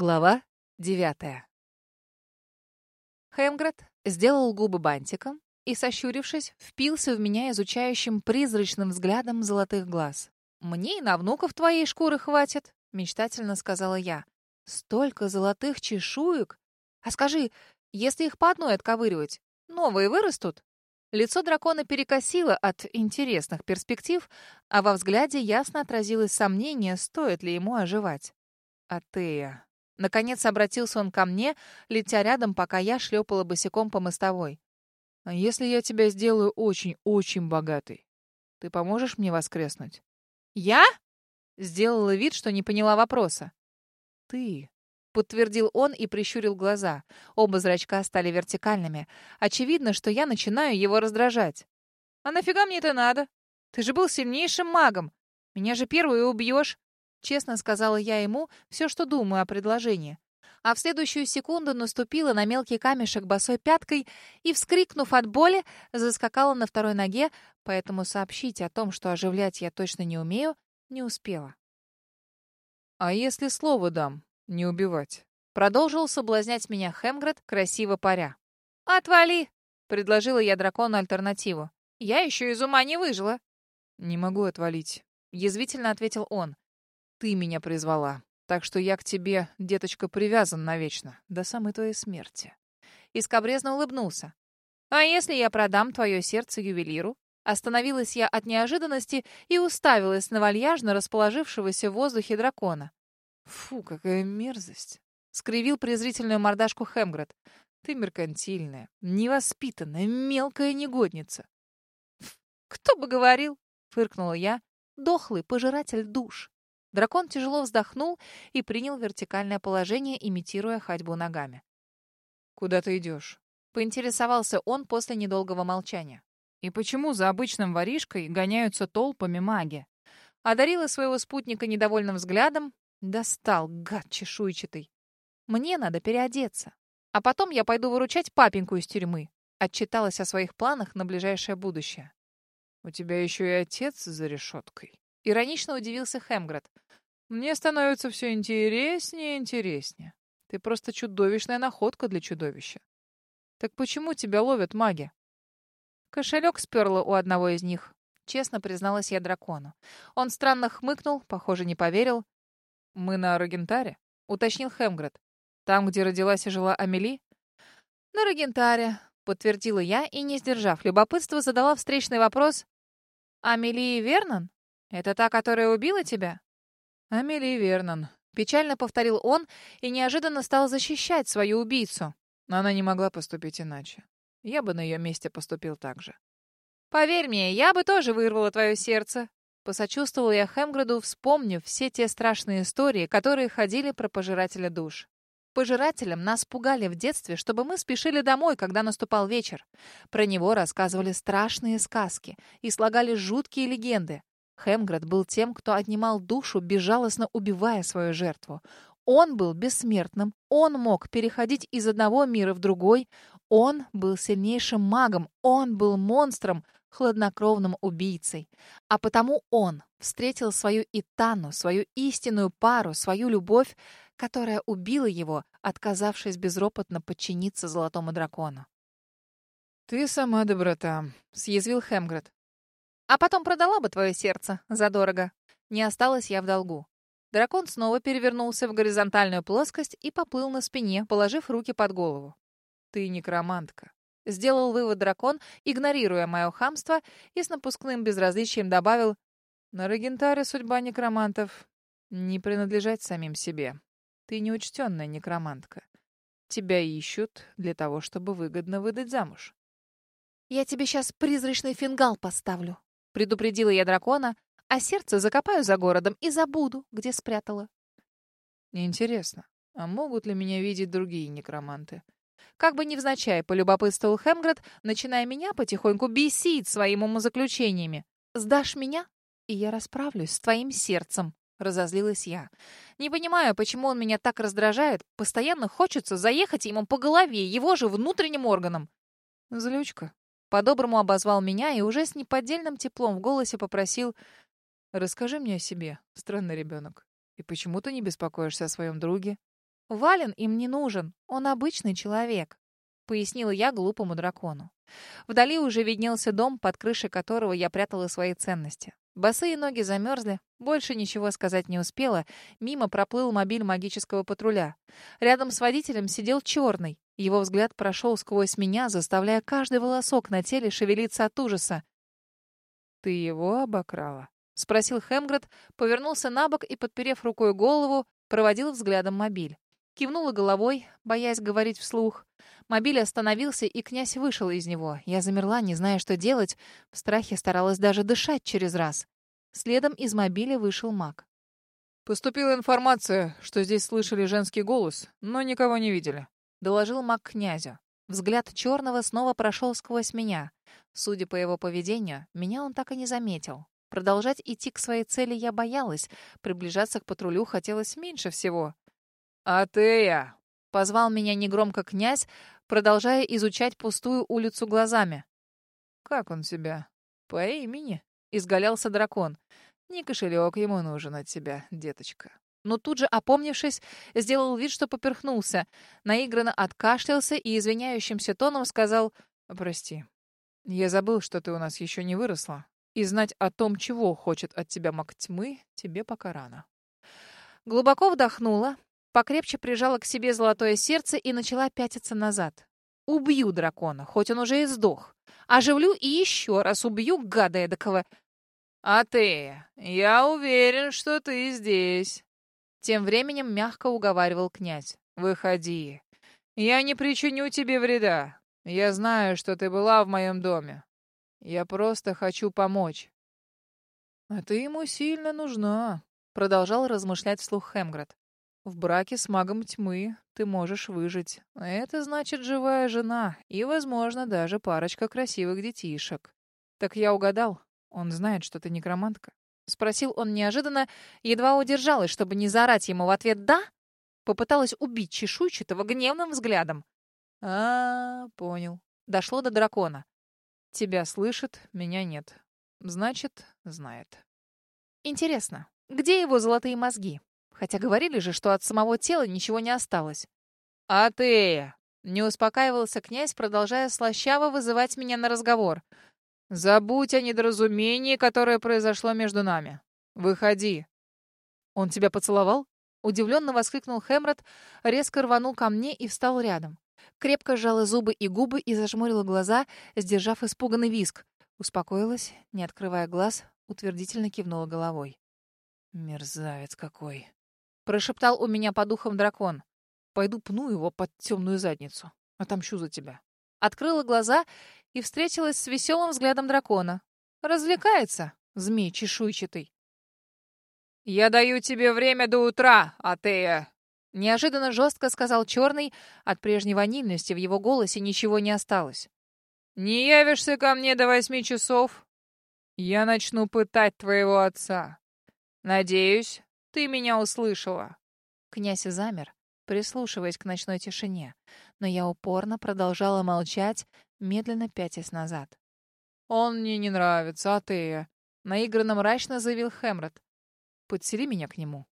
Глава девятая. Хемгред сделал губы бантиком и, сощурившись, впился в меня изучающим призрачным взглядом золотых глаз. «Мне и на внуков твоей шкуры хватит», — мечтательно сказала я. «Столько золотых чешуек! А скажи, если их по одной отковыривать, новые вырастут?» Лицо дракона перекосило от интересных перспектив, а во взгляде ясно отразилось сомнение, стоит ли ему оживать. «Атея», Наконец обратился он ко мне, летя рядом, пока я шлепала босиком по мостовой. «А если я тебя сделаю очень-очень богатой, ты поможешь мне воскреснуть?» «Я?» — сделала вид, что не поняла вопроса. «Ты», — подтвердил он и прищурил глаза. Оба зрачка стали вертикальными. Очевидно, что я начинаю его раздражать. «А нафига мне это надо? Ты же был сильнейшим магом. Меня же первую убьешь. Честно сказала я ему все, что думаю о предложении. А в следующую секунду наступила на мелкий камешек босой пяткой и, вскрикнув от боли, заскакала на второй ноге, поэтому сообщить о том, что оживлять я точно не умею, не успела. «А если слово дам, не убивать?» Продолжил соблазнять меня Хемгред, красиво паря. «Отвали!» — предложила я дракону альтернативу. «Я еще из ума не выжила». «Не могу отвалить», — язвительно ответил он. Ты меня призвала, так что я к тебе, деточка, привязан навечно, до самой твоей смерти. И улыбнулся. А если я продам твое сердце ювелиру? Остановилась я от неожиданности и уставилась на вальяжно расположившегося в воздухе дракона. Фу, какая мерзость! Скривил презрительную мордашку Хемгред. Ты меркантильная, невоспитанная, мелкая негодница. Кто бы говорил, фыркнула я, дохлый пожиратель душ. Дракон тяжело вздохнул и принял вертикальное положение, имитируя ходьбу ногами. «Куда ты идешь?» — поинтересовался он после недолгого молчания. «И почему за обычным воришкой гоняются толпами маги?» Одарила своего спутника недовольным взглядом. Достал, гад чешуйчатый. «Мне надо переодеться. А потом я пойду выручать папеньку из тюрьмы». Отчиталась о своих планах на ближайшее будущее. «У тебя еще и отец за решеткой», Иронично удивился Хемгред. «Мне становится все интереснее и интереснее. Ты просто чудовищная находка для чудовища. Так почему тебя ловят маги?» Кошелек сперла у одного из них. Честно призналась я дракону. Он странно хмыкнул, похоже, не поверил. «Мы на Рогентаре?» — уточнил Хемгред. «Там, где родилась и жила Амели?» «На Рогентаре», — подтвердила я и, не сдержав любопытства, задала встречный вопрос. «Амелии Вернон?» «Это та, которая убила тебя?» «Амелия Вернон», — печально повторил он и неожиданно стал защищать свою убийцу. Но она не могла поступить иначе. Я бы на ее месте поступил так же. «Поверь мне, я бы тоже вырвала твое сердце», — посочувствовала я Хемграду, вспомнив все те страшные истории, которые ходили про пожирателя душ. Пожирателем нас пугали в детстве, чтобы мы спешили домой, когда наступал вечер. Про него рассказывали страшные сказки и слагали жуткие легенды. Хемгред был тем, кто отнимал душу, безжалостно убивая свою жертву. Он был бессмертным, он мог переходить из одного мира в другой, он был сильнейшим магом, он был монстром, хладнокровным убийцей. А потому он встретил свою Итану, свою истинную пару, свою любовь, которая убила его, отказавшись безропотно подчиниться золотому дракону. «Ты сама доброта», — съязвил Хемгред. А потом продала бы твое сердце задорого. Не осталась я в долгу. Дракон снова перевернулся в горизонтальную плоскость и поплыл на спине, положив руки под голову. «Ты некромантка», — сделал вывод дракон, игнорируя мое хамство, и с напускным безразличием добавил, «На Регентаре судьба некромантов — не принадлежать самим себе. Ты неучтенная некромантка. Тебя ищут для того, чтобы выгодно выдать замуж». «Я тебе сейчас призрачный фингал поставлю», Предупредила я дракона, а сердце закопаю за городом и забуду, где спрятала. Интересно, а могут ли меня видеть другие некроманты? Как бы невзначай полюбопытствовал Хемгред, начиная меня потихоньку бесить своими умозаключениями. «Сдашь меня, и я расправлюсь с твоим сердцем», — разозлилась я. «Не понимаю, почему он меня так раздражает. Постоянно хочется заехать ему по голове, его же внутренним органам». «Злючка», по-доброму обозвал меня и уже с неподдельным теплом в голосе попросил «Расскажи мне о себе, странный ребенок. И почему ты не беспокоишься о своем друге?» Вален им не нужен, он обычный человек», — пояснила я глупому дракону. Вдали уже виднелся дом, под крышей которого я прятала свои ценности. Босые ноги замерзли, больше ничего сказать не успела. Мимо проплыл мобиль магического патруля. Рядом с водителем сидел черный. Его взгляд прошел сквозь меня, заставляя каждый волосок на теле шевелиться от ужаса. «Ты его обокрала?» — спросил Хемгред, повернулся на бок и, подперев рукой голову, проводил взглядом мобиль. Кивнула головой, боясь говорить вслух. Мобиль остановился, и князь вышел из него. Я замерла, не зная, что делать. В страхе старалась даже дышать через раз. Следом из мобиля вышел маг. «Поступила информация, что здесь слышали женский голос, но никого не видели», — доложил маг князю. Взгляд черного снова прошел сквозь меня. Судя по его поведению, меня он так и не заметил. Продолжать идти к своей цели я боялась. Приближаться к патрулю хотелось меньше всего. «Атея!» — позвал меня негромко князь, продолжая изучать пустую улицу глазами. «Как он себя? По имени?» — изгалялся дракон. «Не кошелек ему нужен от тебя, деточка». Но тут же, опомнившись, сделал вид, что поперхнулся. Наигранно откашлялся и извиняющимся тоном сказал «Прости, я забыл, что ты у нас еще не выросла, и знать о том, чего хочет от тебя маг тьмы, тебе пока рано». Глубоко вдохнула, покрепче прижала к себе золотое сердце и начала пятиться назад. Убью дракона, хоть он уже и сдох. Оживлю и еще раз убью гада эдакого. «А ты? Я уверен, что ты здесь». Тем временем мягко уговаривал князь. «Выходи. Я не причиню тебе вреда. Я знаю, что ты была в моем доме. Я просто хочу помочь». «А ты ему сильно нужна», — продолжал размышлять вслух Хемгред. В браке с магом тьмы ты можешь выжить. Это значит живая жена и, возможно, даже парочка красивых детишек. Так я угадал. Он знает, что ты некромантка. Спросил он неожиданно, едва удержалась, чтобы не заорать ему в ответ «да». Попыталась убить чешуйчатого гневным взглядом. А, понял. Дошло до дракона. Тебя слышит, меня нет. Значит, знает. Интересно, где его золотые мозги? Хотя говорили же, что от самого тела ничего не осталось. «А ты?» — не успокаивался князь, продолжая слащаво вызывать меня на разговор. «Забудь о недоразумении, которое произошло между нами. Выходи». «Он тебя поцеловал?» — удивленно воскликнул Хемрот, резко рванул ко мне и встал рядом. Крепко сжала зубы и губы и зажмурила глаза, сдержав испуганный виск. Успокоилась, не открывая глаз, утвердительно кивнула головой. «Мерзавец какой!» Прошептал у меня по духам дракон. Пойду пну его под темную задницу. Отомщу за тебя. Открыла глаза и встретилась с веселым взглядом дракона. Развлекается, змей чешуйчатый. «Я даю тебе время до утра, Атея!» Неожиданно жестко сказал черный. От прежней ванильности в его голосе ничего не осталось. «Не явишься ко мне до восьми часов? Я начну пытать твоего отца. Надеюсь, ты меня услышала. Князь замер, прислушиваясь к ночной тишине, но я упорно продолжала молчать, медленно пятясь назад. «Он мне не нравится, а ты...» Наигранно мрачно заявил Хемрот. «Подсели меня к нему».